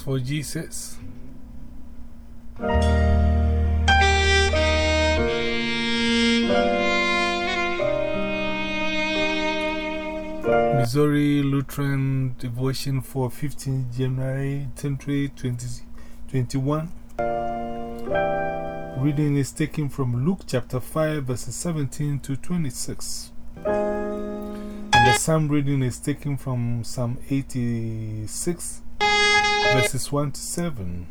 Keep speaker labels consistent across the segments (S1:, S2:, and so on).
S1: for Jesus. Missouri Lutheran Devotion for 15 January 2021. Reading is taken from Luke chapter 5, verses 17 to 26. And the psalm reading is taken from Psalm 86, verses 1 to 7.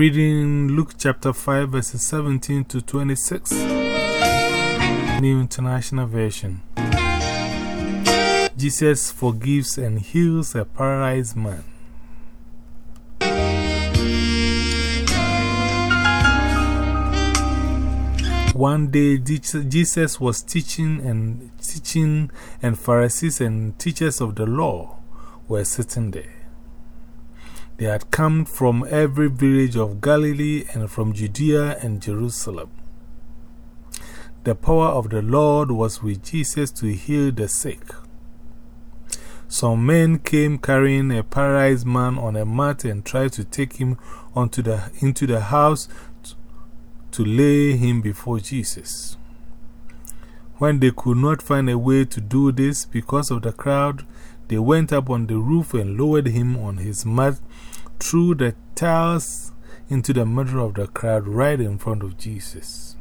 S1: Reading Luke chapter 5, verses 17 to 26, New International Version. Jesus forgives and heals a paralyzed man. One day, Jesus was teaching and teaching, and Pharisees and teachers of the law were sitting there. They had come from every village of Galilee and from Judea and Jerusalem. The power of the Lord was with Jesus to heal the sick. Some men came carrying a paralyzed man on a mat and tried to take him onto the, into the house to lay him before Jesus. When they could not find a way to do this because of the crowd, they went up on the roof and lowered him on his mat through the tiles into the middle of the crowd right in front of Jesus.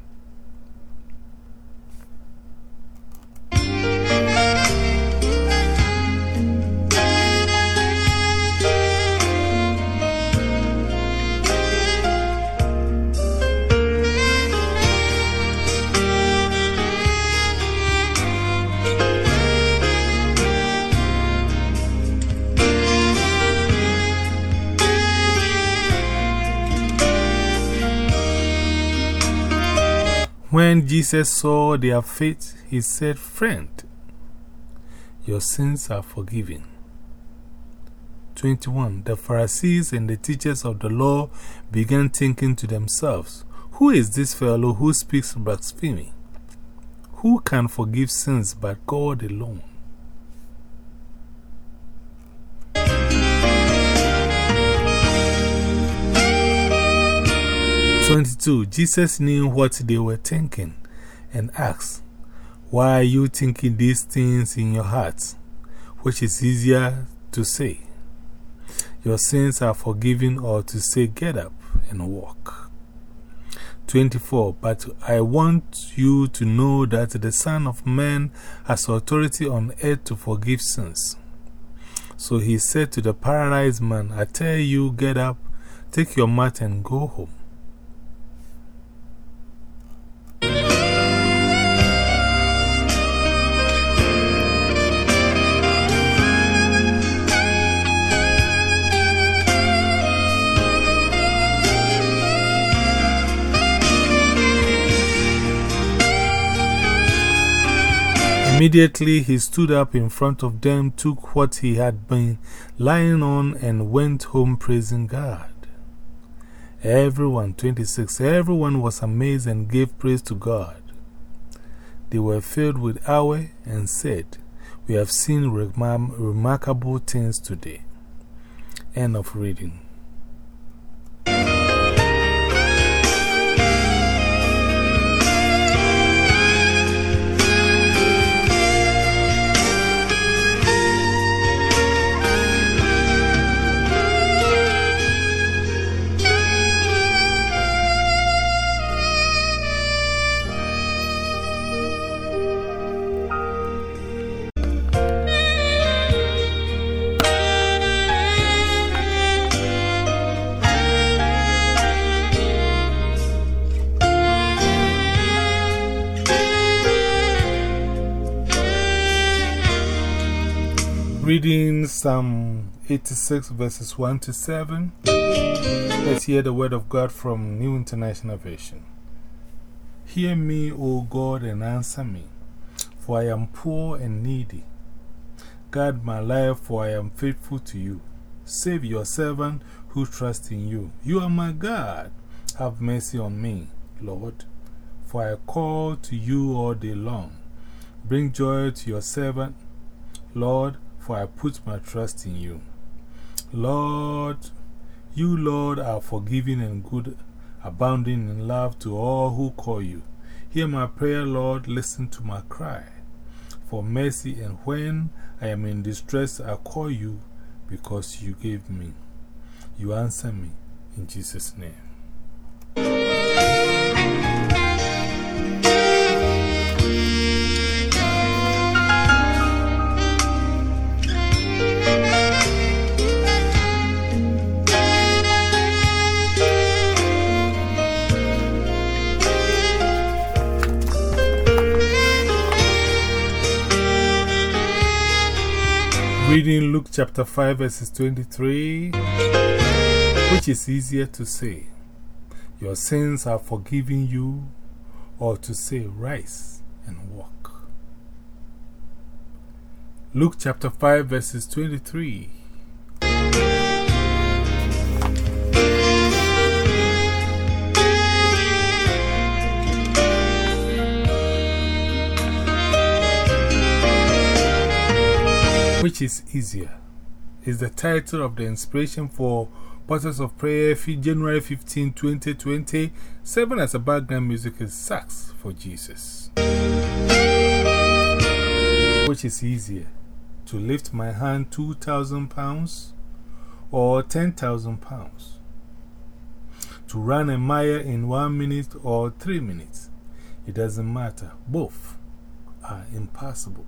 S1: Jesus saw their faith, he said, Friend, your sins are forgiven. 21. The Pharisees and the teachers of the law began thinking to themselves, Who is this fellow who speaks blasphemy? Who can forgive sins but God alone? 22. Jesus knew what they were thinking and asked, Why are you thinking these things in your hearts? Which is easier to say, Your sins are forgiven, or to say, Get up and walk. 24. But I want you to know that the Son of Man has authority on earth to forgive sins. So he said to the paralyzed man, I tell you, get up, take your mat, and go home. Immediately he stood up in front of them, took what he had been lying on, and went home praising God. Everyone, 26, everyone was amazed and gave praise to God. They were filled with awe and said, We have seen remarkable things today. End of reading. Psalm 86, verses 1 to 7. Let's hear the word of God from New International Version. Hear me, O God, and answer me, for I am poor and needy. Guard my life, for I am faithful to you. Save your servant who trusts in you. You are my God. Have mercy on me, Lord, for I call to you all day long. Bring joy to your servant, Lord, for I put my trust in you. Lord, you, Lord, are forgiving and good, abounding in love to all who call you. Hear my prayer, Lord, listen to my cry for mercy, and when I am in distress, I call you because you gave me. You answer me in Jesus' name. Chapter 5, verses 23, which is easier to say, Your sins are forgiven you, or to say, Rise and walk. Luke chapter 5, verses 23. Which is easier? Is the title of the inspiration for Portals of Prayer, January 15, 2020. Seven as a background music is Sax for Jesus. Which is easier? To lift my hand 2,000 pounds or 10,000 pounds? To run a mile in one minute or three minutes? It doesn't matter. Both are impossible.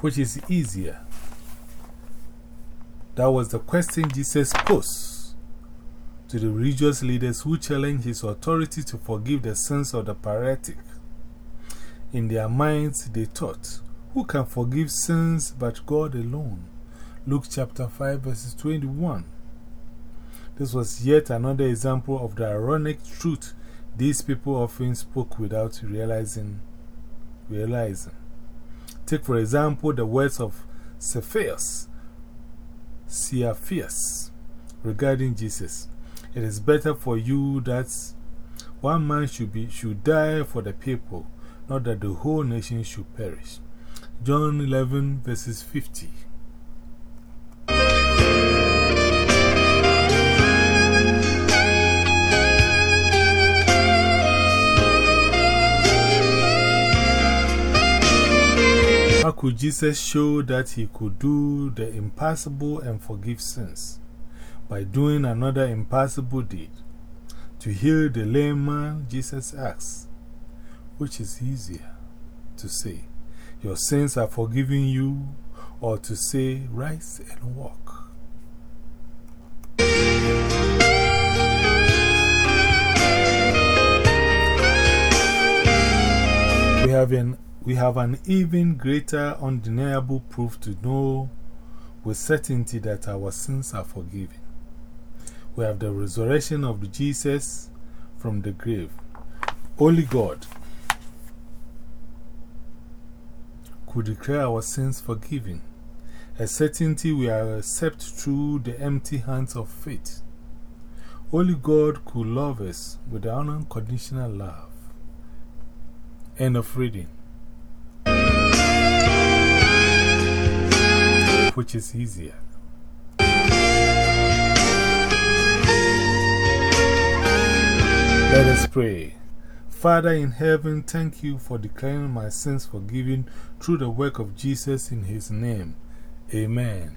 S1: Which is easier? That was the question Jesus posed to the religious leaders who challenged his authority to forgive the sins of the paralytic. In their minds, they thought, Who can forgive sins but God alone? Luke chapter 5, verses 21. This was yet another example of the ironic truth these people often spoke without realizing. realizing. Take, for example, the words of Cephas, Cephas regarding Jesus. It is better for you that one man should, be, should die for the people, not that the whole nation should perish. John 11, verses 50. How could Jesus show that he could do the impossible and forgive sins? By doing another impossible deed. To heal the lame man, Jesus asks, which is easier to say, Your sins are forgiven you, or to say, Rise and walk? We have an we have an even greater undeniable proof to know with certainty that our sins are forgiven. We have the resurrection of Jesus from the grave. Only God could declare our sins forgiven, a certainty we are accept through the empty hands of faith. Only God could love us with an unconditional love. End of reading. Which is easier. Let us pray. Father in heaven, thank you for declaring my sins forgiven through the work of Jesus in his name. Amen.